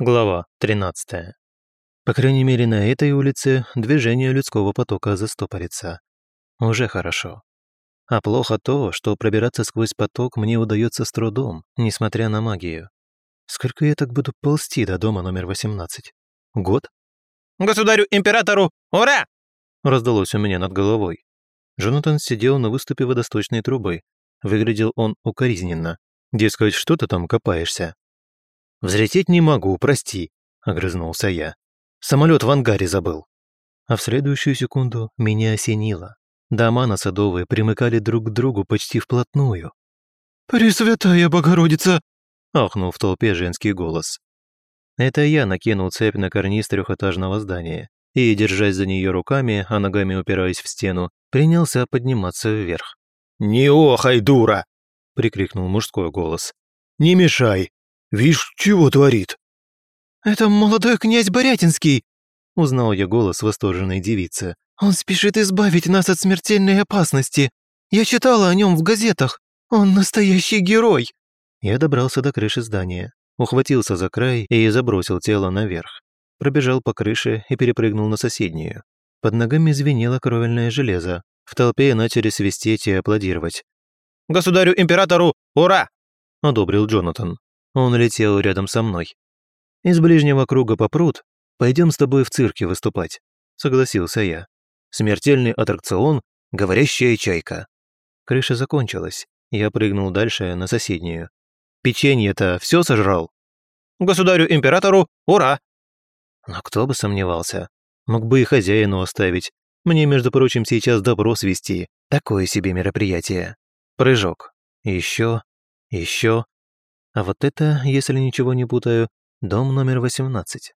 Глава 13. По крайней мере, на этой улице движение людского потока застопорится. Уже хорошо. А плохо то, что пробираться сквозь поток мне удается с трудом, несмотря на магию. Сколько я так буду ползти до дома номер 18? Год? «Государю-императору! Ура!» раздалось у меня над головой. Джонатан сидел на выступе водосточной трубы. Выглядел он укоризненно. Дескать, что ты там копаешься? «Взлететь не могу, прости», — огрызнулся я. «Самолет в ангаре забыл». А в следующую секунду меня осенило. Дома на Садовые примыкали друг к другу почти вплотную. «Пресвятая Богородица!» — ахнул в толпе женский голос. Это я накинул цепь на карниз трехэтажного здания и, держась за нее руками, а ногами упираясь в стену, принялся подниматься вверх. «Не охай, дура!» — прикрикнул мужской голос. «Не мешай! Вишь, чего творит?» «Это молодой князь Борятинский!» — узнал я голос восторженной девицы. «Он спешит избавить нас от смертельной опасности. Я читала о нем в газетах. Он настоящий герой!» Я добрался до крыши здания, ухватился за край и забросил тело наверх. Пробежал по крыше и перепрыгнул на соседнюю. Под ногами звенело кровельное железо. В толпе начали свистеть и аплодировать. «Государю-императору, ура!» – одобрил Джонатан. Он летел рядом со мной. «Из ближнего круга попрут, пойдем с тобой в цирке выступать», — согласился я. «Смертельный аттракцион — говорящая чайка». Крыша закончилась. Я прыгнул дальше на соседнюю. «Печенье-то все сожрал?» «Государю-императору, ура!» Но кто бы сомневался. Мог бы и хозяину оставить. Мне, между прочим, сейчас допрос вести. Такое себе мероприятие. Прыжок. Еще, еще. А вот это, если ничего не путаю, дом номер 18.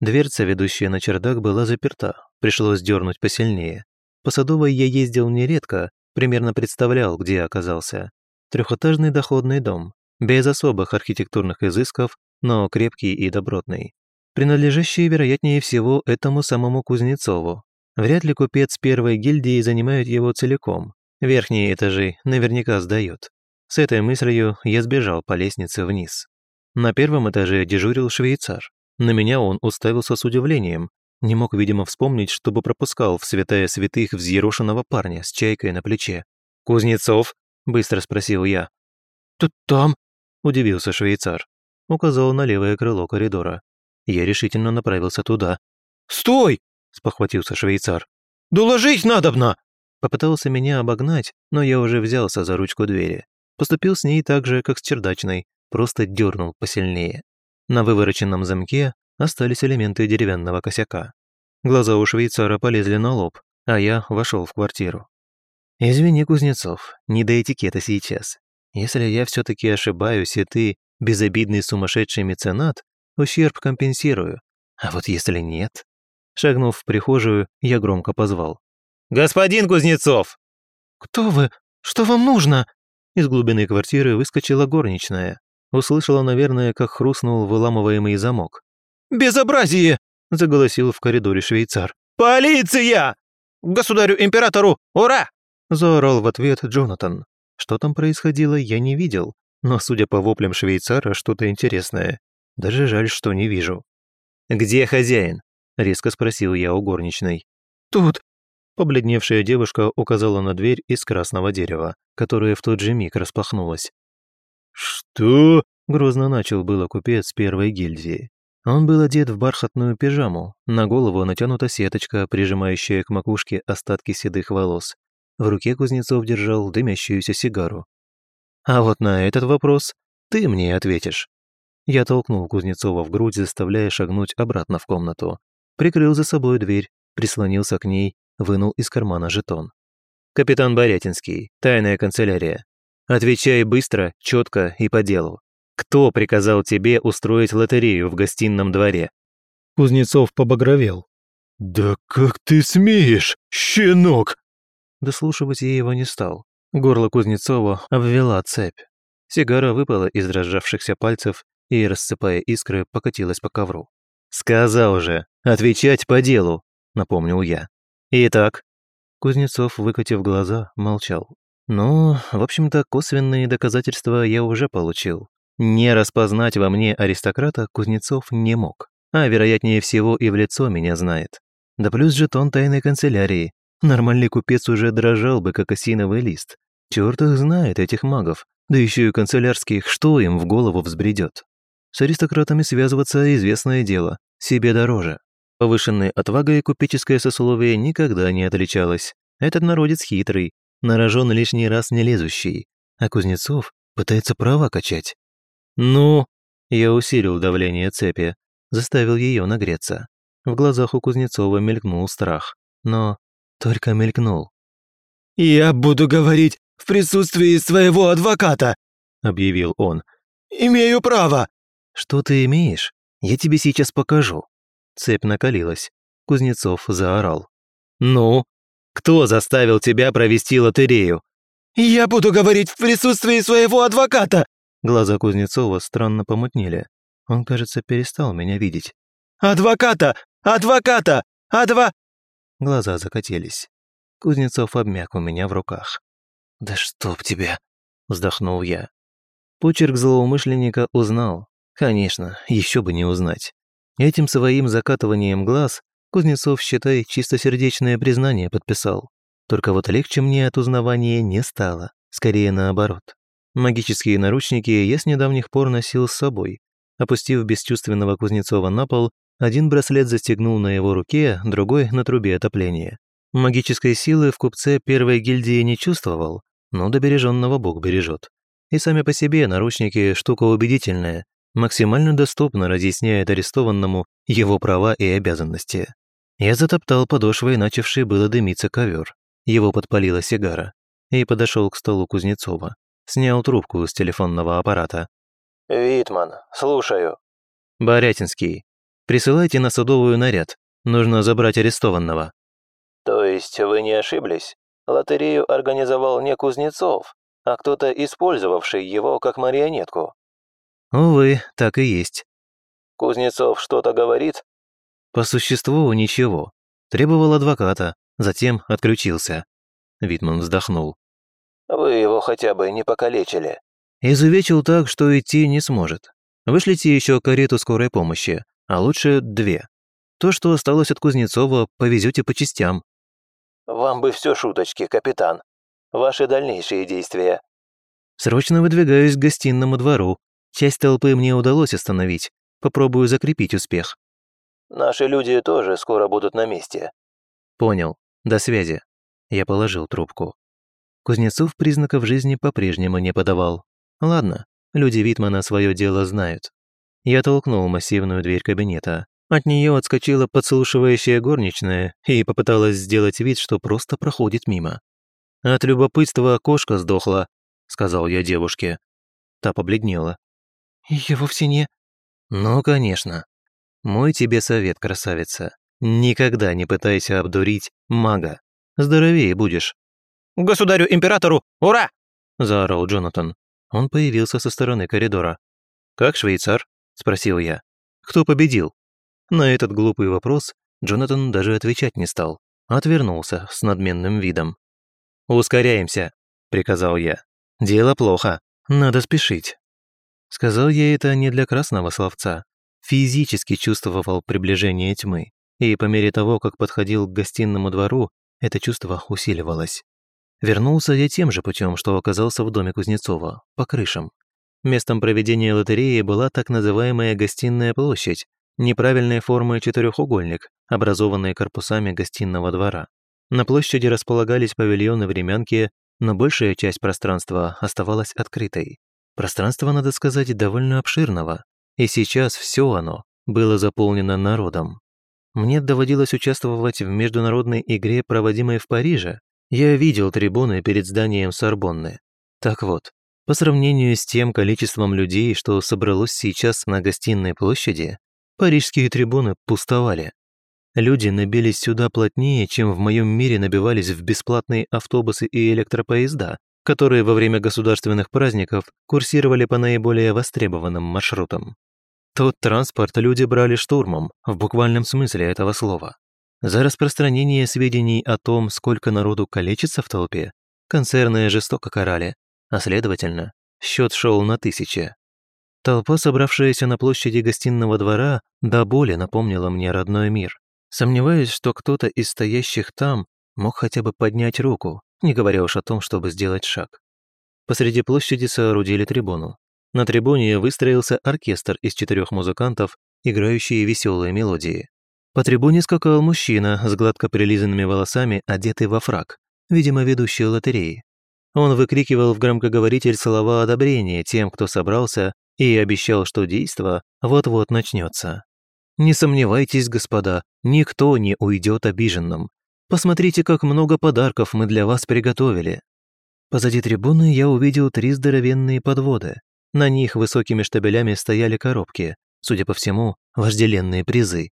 Дверца, ведущая на чердак, была заперта, пришлось дернуть посильнее. По Садовой я ездил нередко, примерно представлял, где оказался. Трехэтажный доходный дом, без особых архитектурных изысков, но крепкий и добротный. Принадлежащий, вероятнее всего, этому самому Кузнецову. Вряд ли купец первой гильдии занимает его целиком. Верхние этажи наверняка сдает. С этой мыслью я сбежал по лестнице вниз. На первом этаже дежурил швейцар. На меня он уставился с удивлением. Не мог, видимо, вспомнить, чтобы пропускал в святая святых взъерошенного парня с чайкой на плече. «Кузнецов?» – быстро спросил я. «Тут там?» – удивился швейцар. Указал на левое крыло коридора. Я решительно направился туда. «Стой!» – спохватился швейцар. «Доложить надобно!» Попытался меня обогнать, но я уже взялся за ручку двери. Поступил с ней так же, как с чердачной, просто дернул посильнее. На вывороченном замке остались элементы деревянного косяка. Глаза у швейцара полезли на лоб, а я вошел в квартиру. «Извини, Кузнецов, не до этикета сейчас. Если я все таки ошибаюсь, и ты безобидный сумасшедший меценат, ущерб компенсирую. А вот если нет...» Шагнув в прихожую, я громко позвал. «Господин Кузнецов!» «Кто вы? Что вам нужно?» Из глубины квартиры выскочила горничная. Услышала, наверное, как хрустнул выламываемый замок. «Безобразие!» – заголосил в коридоре швейцар. «Полиция! Государю-императору, ура!» – заорал в ответ Джонатан. Что там происходило, я не видел, но, судя по воплям швейцара, что-то интересное. Даже жаль, что не вижу. «Где хозяин?» – резко спросил я у горничной. «Тут», Побледневшая девушка указала на дверь из красного дерева, которая в тот же миг распахнулась. «Что?» – грозно начал было купец первой гильдии. Он был одет в бархатную пижаму, на голову натянута сеточка, прижимающая к макушке остатки седых волос. В руке Кузнецов держал дымящуюся сигару. «А вот на этот вопрос ты мне ответишь». Я толкнул Кузнецова в грудь, заставляя шагнуть обратно в комнату. Прикрыл за собой дверь, прислонился к ней вынул из кармана жетон. «Капитан Борятинский, тайная канцелярия. Отвечай быстро, четко и по делу. Кто приказал тебе устроить лотерею в гостином дворе?» Кузнецов побагровел. «Да как ты смеешь, щенок!» Дослушивать я его не стал. Горло Кузнецова обвела цепь. Сигара выпала из дрожавшихся пальцев и, рассыпая искры, покатилась по ковру. «Сказал же, отвечать по делу», — напомнил я. «Итак?» Кузнецов, выкатив глаза, молчал. «Ну, в общем-то, косвенные доказательства я уже получил. Не распознать во мне аристократа Кузнецов не мог, а вероятнее всего и в лицо меня знает. Да плюс жетон тайной канцелярии. Нормальный купец уже дрожал бы, как осиновый лист. Чёрт их знает, этих магов. Да еще и канцелярских, что им в голову взбредет. С аристократами связываться известное дело, себе дороже. Повышенной отвагой купеческое сословие никогда не отличалось. Этот народец хитрый, нарожен лишний раз не лезущий, а Кузнецов пытается права качать. «Ну?» Я усилил давление цепи, заставил ее нагреться. В глазах у Кузнецова мелькнул страх, но только мелькнул. «Я буду говорить в присутствии своего адвоката», объявил он. «Имею право». «Что ты имеешь? Я тебе сейчас покажу». Цепь накалилась. Кузнецов заорал. «Ну, кто заставил тебя провести лотерею?» «Я буду говорить в присутствии своего адвоката!» Глаза Кузнецова странно помутнели. Он, кажется, перестал меня видеть. «Адвоката! Адвоката! Адва...» Глаза закатились. Кузнецов обмяк у меня в руках. «Да чтоб тебя!» – вздохнул я. Почерк злоумышленника узнал. Конечно, еще бы не узнать. Этим своим закатыванием глаз Кузнецов, считай, чистосердечное признание подписал. Только вот легче мне от узнавания не стало, скорее наоборот. Магические наручники я с недавних пор носил с собой. Опустив бесчувственного Кузнецова на пол, один браслет застегнул на его руке, другой – на трубе отопления. Магической силы в купце первой гильдии не чувствовал, но добереженного Бог бережет. И сами по себе наручники – штука убедительная, максимально доступно разъясняет арестованному его права и обязанности. Я затоптал подошвой начавший было дымиться ковер. Его подпалила сигара. И подошел к столу Кузнецова. Снял трубку с телефонного аппарата. «Витман, слушаю». «Борятинский, присылайте на судовую наряд. Нужно забрать арестованного». «То есть вы не ошиблись? Лотерею организовал не Кузнецов, а кто-то, использовавший его как марионетку?» «Увы, так и есть». «Кузнецов что-то говорит?» По существу ничего. Требовал адвоката, затем отключился. Витман вздохнул. «Вы его хотя бы не покалечили». Изувечил так, что идти не сможет. Вышлите еще карету скорой помощи, а лучше две. То, что осталось от Кузнецова, повезете по частям. «Вам бы все шуточки, капитан. Ваши дальнейшие действия». Срочно выдвигаюсь к гостинному двору. Часть толпы мне удалось остановить. Попробую закрепить успех. Наши люди тоже скоро будут на месте». «Понял. До связи». Я положил трубку. Кузнецов признаков жизни по-прежнему не подавал. Ладно, люди Витмана свое дело знают. Я толкнул массивную дверь кабинета. От нее отскочила подслушивающая горничная и попыталась сделать вид, что просто проходит мимо. «От любопытства кошка сдохла», — сказал я девушке. Та побледнела. «Я вовсе не...» «Ну, конечно. Мой тебе совет, красавица. Никогда не пытайся обдурить мага. Здоровее будешь. «Государю-императору! Ура!» – заорал Джонатан. Он появился со стороны коридора. «Как швейцар?» – спросил я. «Кто победил?» На этот глупый вопрос Джонатан даже отвечать не стал. Отвернулся с надменным видом. «Ускоряемся», – приказал я. «Дело плохо. Надо спешить». Сказал я это не для красного словца, физически чувствовал приближение тьмы, и по мере того, как подходил к гостинному двору, это чувство усиливалось. Вернулся я тем же путем, что оказался в доме Кузнецова, по крышам. Местом проведения лотереи была так называемая гостиная площадь, неправильной формы четырехугольник, образованный корпусами гостиного двора. На площади располагались павильоны времянки, но большая часть пространства оставалась открытой. Пространство, надо сказать, довольно обширного, и сейчас все оно было заполнено народом. Мне доводилось участвовать в международной игре, проводимой в Париже. Я видел трибуны перед зданием Сорбонны. Так вот, по сравнению с тем количеством людей, что собралось сейчас на гостиной площади, парижские трибуны пустовали. Люди набились сюда плотнее, чем в моем мире набивались в бесплатные автобусы и электропоезда, которые во время государственных праздников курсировали по наиболее востребованным маршрутам. Тот транспорт люди брали штурмом, в буквальном смысле этого слова. За распространение сведений о том, сколько народу калечится в толпе, концерны жестоко карали, а следовательно, счет шел на тысячи. Толпа, собравшаяся на площади гостиного двора, до боли напомнила мне родной мир. Сомневаюсь, что кто-то из стоящих там мог хотя бы поднять руку, не говоря уж о том, чтобы сделать шаг. Посреди площади соорудили трибуну. На трибуне выстроился оркестр из четырех музыкантов, играющие веселые мелодии. По трибуне скакал мужчина с гладко прилизанными волосами, одетый во фрак, видимо, ведущий лотереи. Он выкрикивал в громкоговоритель слова одобрения тем, кто собрался и обещал, что действо вот-вот начнется. Не сомневайтесь, господа, никто не уйдет обиженным. Посмотрите, как много подарков мы для вас приготовили. Позади трибуны я увидел три здоровенные подводы. На них высокими штабелями стояли коробки, судя по всему, вожделенные призы.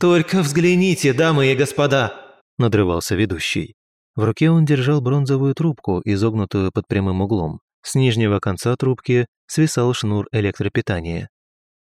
«Только взгляните, дамы и господа!» – надрывался ведущий. В руке он держал бронзовую трубку, изогнутую под прямым углом. С нижнего конца трубки свисал шнур электропитания.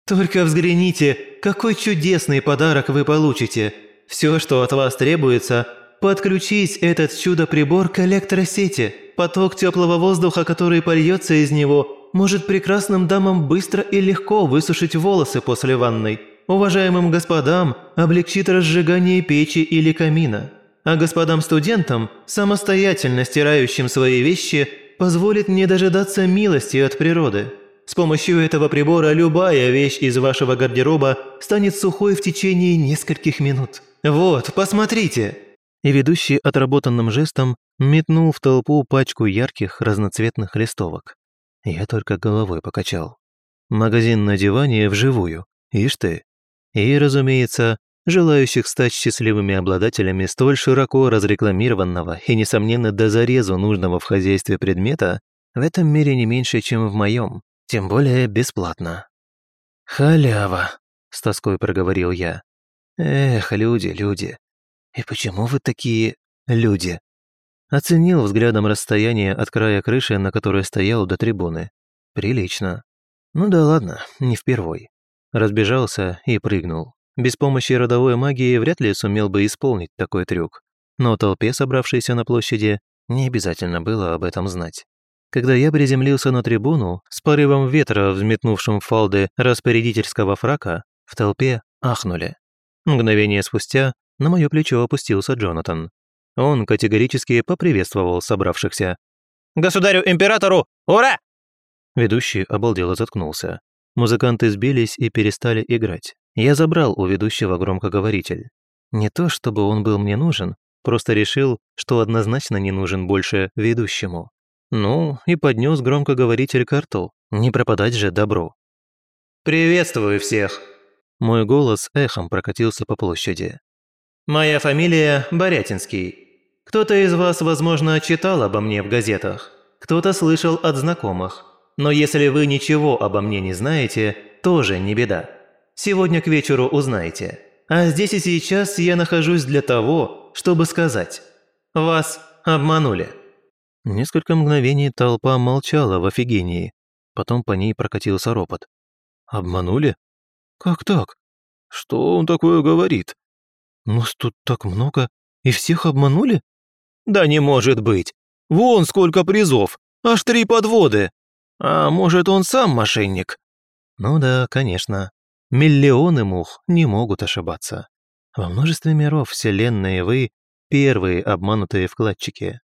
«Только взгляните, какой чудесный подарок вы получите! Все, что от вас требуется, подключить этот чудо-прибор к электросети. Поток теплого воздуха, который польется из него, может прекрасным дамам быстро и легко высушить волосы после ванной. Уважаемым господам облегчит разжигание печи или камина. А господам-студентам, самостоятельно стирающим свои вещи, позволит не дожидаться милости от природы. С помощью этого прибора любая вещь из вашего гардероба станет сухой в течение нескольких минут. Вот, посмотрите!» И ведущий отработанным жестом метнул в толпу пачку ярких разноцветных листовок. Я только головой покачал. Магазин на диване вживую, ишь ты. И, разумеется, желающих стать счастливыми обладателями столь широко разрекламированного и, несомненно, до зарезу нужного в хозяйстве предмета в этом мире не меньше, чем в моем, тем более бесплатно. «Халява», — с тоской проговорил я. «Эх, люди, люди, и почему вы такие люди?» Оценил взглядом расстояние от края крыши, на которой стоял до трибуны. Прилично. Ну да ладно, не впервой. Разбежался и прыгнул. Без помощи родовой магии вряд ли сумел бы исполнить такой трюк. Но толпе, собравшейся на площади, не обязательно было об этом знать. Когда я приземлился на трибуну, с порывом ветра, взметнувшим фалды распорядительского фрака, в толпе ахнули. Мгновение спустя на мое плечо опустился Джонатан. Он категорически поприветствовал собравшихся. «Государю-императору! Ура!» Ведущий обалдело заткнулся. Музыканты сбились и перестали играть. Я забрал у ведущего громкоговоритель. Не то, чтобы он был мне нужен, просто решил, что однозначно не нужен больше ведущему. Ну, и поднес громкоговоритель к рту. Не пропадать же добро. «Приветствую всех!» Мой голос эхом прокатился по площади. «Моя фамилия Борятинский. Кто-то из вас, возможно, читал обо мне в газетах, кто-то слышал от знакомых. Но если вы ничего обо мне не знаете, тоже не беда. Сегодня к вечеру узнаете. А здесь и сейчас я нахожусь для того, чтобы сказать. Вас обманули». Несколько мгновений толпа молчала в офигении. Потом по ней прокатился ропот. «Обманули? Как так? Что он такое говорит? Нас тут так много, и всех обманули?» «Да не может быть! Вон сколько призов! Аж три подводы! А может, он сам мошенник?» «Ну да, конечно. Миллионы мух не могут ошибаться. Во множестве миров Вселенной вы – первые обманутые вкладчики.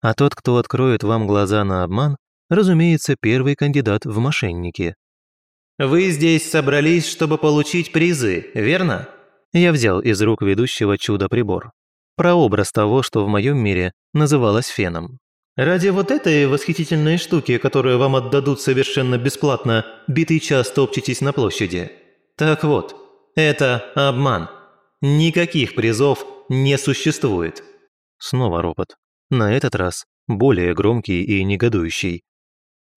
А тот, кто откроет вам глаза на обман, разумеется, первый кандидат в мошенники. «Вы здесь собрались, чтобы получить призы, верно?» Я взял из рук ведущего чудо-прибор. Прообраз того, что в моем мире называлось феном. «Ради вот этой восхитительной штуки, которую вам отдадут совершенно бесплатно, битый час топчетесь на площади. Так вот, это обман. Никаких призов не существует». Снова ропот. На этот раз более громкий и негодующий.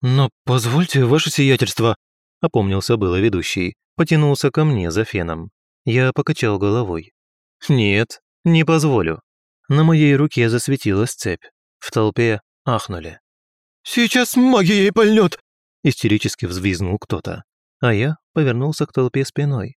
«Но позвольте, ваше сиятельство», — опомнился было ведущий, потянулся ко мне за феном. Я покачал головой. «Нет, не позволю». На моей руке засветилась цепь. В толпе ахнули. «Сейчас магией пальнет!» Истерически взвизнул кто-то а я повернулся к толпе спиной.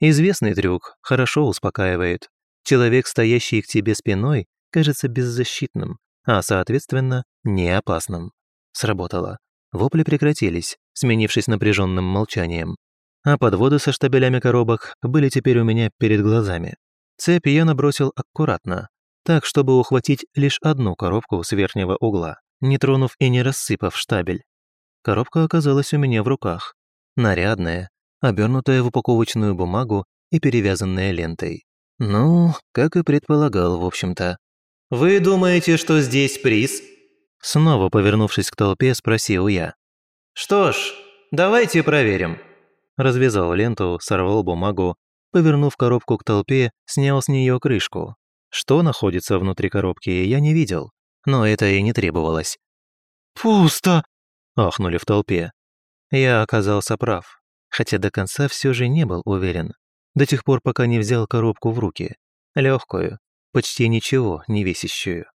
Известный трюк хорошо успокаивает. Человек, стоящий к тебе спиной, кажется беззащитным, а, соответственно, не опасным. Сработало. Вопли прекратились, сменившись напряженным молчанием. А подводы со штабелями коробок были теперь у меня перед глазами. Цепь я набросил аккуратно, так, чтобы ухватить лишь одну коробку с верхнего угла, не тронув и не рассыпав штабель. Коробка оказалась у меня в руках. Нарядная, обернутая в упаковочную бумагу и перевязанная лентой. Ну, как и предполагал, в общем-то. «Вы думаете, что здесь приз?» Снова повернувшись к толпе, спросил я. «Что ж, давайте проверим». Развязал ленту, сорвал бумагу, повернув коробку к толпе, снял с нее крышку. Что находится внутри коробки, я не видел, но это и не требовалось. «Пусто!» – ахнули в толпе. Я оказался прав, хотя до конца все же не был уверен, до тех пор, пока не взял коробку в руки. Легкую, почти ничего не весящую.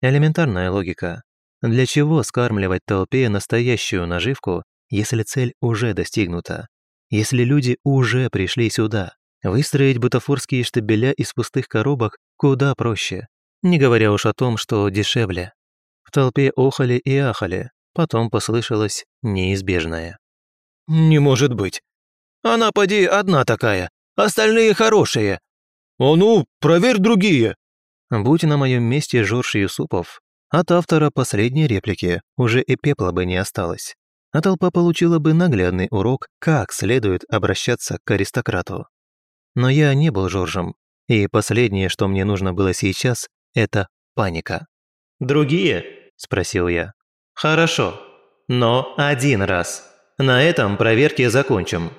Элементарная логика. Для чего скармливать толпе настоящую наживку, если цель уже достигнута? Если люди уже пришли сюда? Выстроить бутафорские штабеля из пустых коробок куда проще, не говоря уж о том, что дешевле. В толпе охали и ахали, потом послышалось неизбежное. «Не может быть! Она, поди, одна такая, остальные хорошие! А ну, проверь другие!» Будь на моем месте Жорж Юсупов, от автора последней реплики уже и пепла бы не осталось, а толпа получила бы наглядный урок, как следует обращаться к аристократу. Но я не был Жоржем, и последнее, что мне нужно было сейчас, это паника. «Другие?» – спросил я. «Хорошо, но один раз. На этом проверки закончим».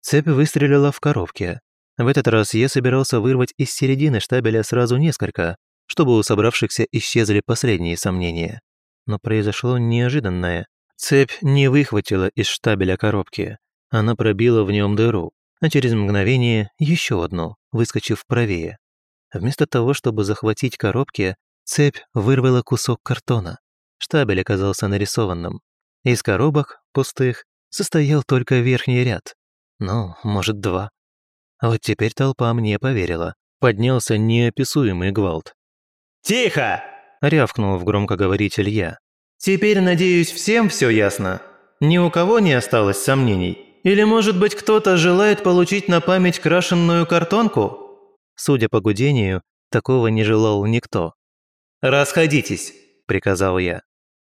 Цепь выстрелила в коробке. В этот раз я собирался вырвать из середины штабеля сразу несколько, чтобы у собравшихся исчезли последние сомнения. Но произошло неожиданное. Цепь не выхватила из штабеля коробки. Она пробила в нем дыру, а через мгновение еще одну, выскочив правее. Вместо того, чтобы захватить коробки, цепь вырвала кусок картона. Штабель оказался нарисованным. Из коробок, пустых, состоял только верхний ряд. Ну, может, два. Вот теперь толпа мне поверила. Поднялся неописуемый гвалт. «Тихо!» – рявкнул в громкоговоритель я. «Теперь, надеюсь, всем все ясно? Ни у кого не осталось сомнений?» Или, может быть, кто-то желает получить на память крашенную картонку?» Судя по гудению, такого не желал никто. «Расходитесь», – приказал я.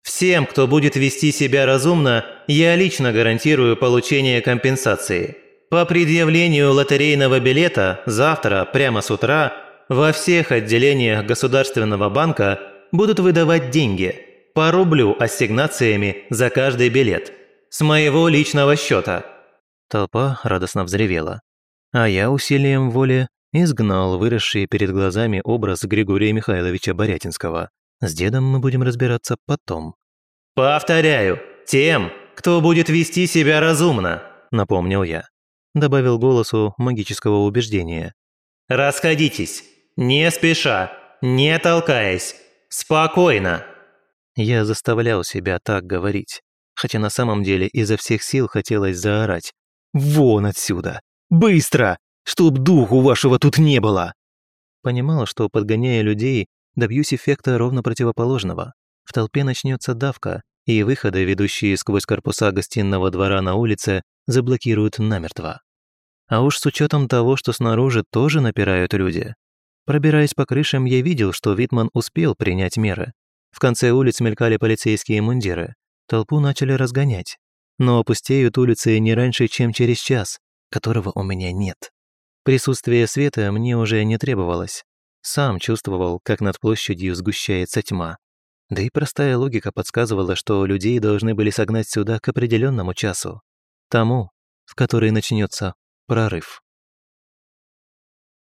«Всем, кто будет вести себя разумно, я лично гарантирую получение компенсации. По предъявлению лотерейного билета завтра, прямо с утра, во всех отделениях Государственного банка будут выдавать деньги – по рублю ассигнациями за каждый билет. С моего личного счета. Толпа радостно взревела. А я усилием воли изгнал выросший перед глазами образ Григория Михайловича Борятинского. С дедом мы будем разбираться потом. «Повторяю, тем, кто будет вести себя разумно», — напомнил я. Добавил голосу магического убеждения. «Расходитесь, не спеша, не толкаясь, спокойно». Я заставлял себя так говорить, хотя на самом деле изо всех сил хотелось заорать. Вон отсюда! Быстро! Чтоб духу вашего тут не было!» Понимал, что, подгоняя людей, добьюсь эффекта ровно противоположного. В толпе начнется давка, и выходы, ведущие сквозь корпуса гостиного двора на улице, заблокируют намертво. А уж с учетом того, что снаружи тоже напирают люди. Пробираясь по крышам, я видел, что Витман успел принять меры. В конце улиц мелькали полицейские мундиры. Толпу начали разгонять но опустеют улицы не раньше, чем через час, которого у меня нет. Присутствие света мне уже не требовалось. Сам чувствовал, как над площадью сгущается тьма. Да и простая логика подсказывала, что людей должны были согнать сюда к определенному часу. Тому, в который начнется прорыв.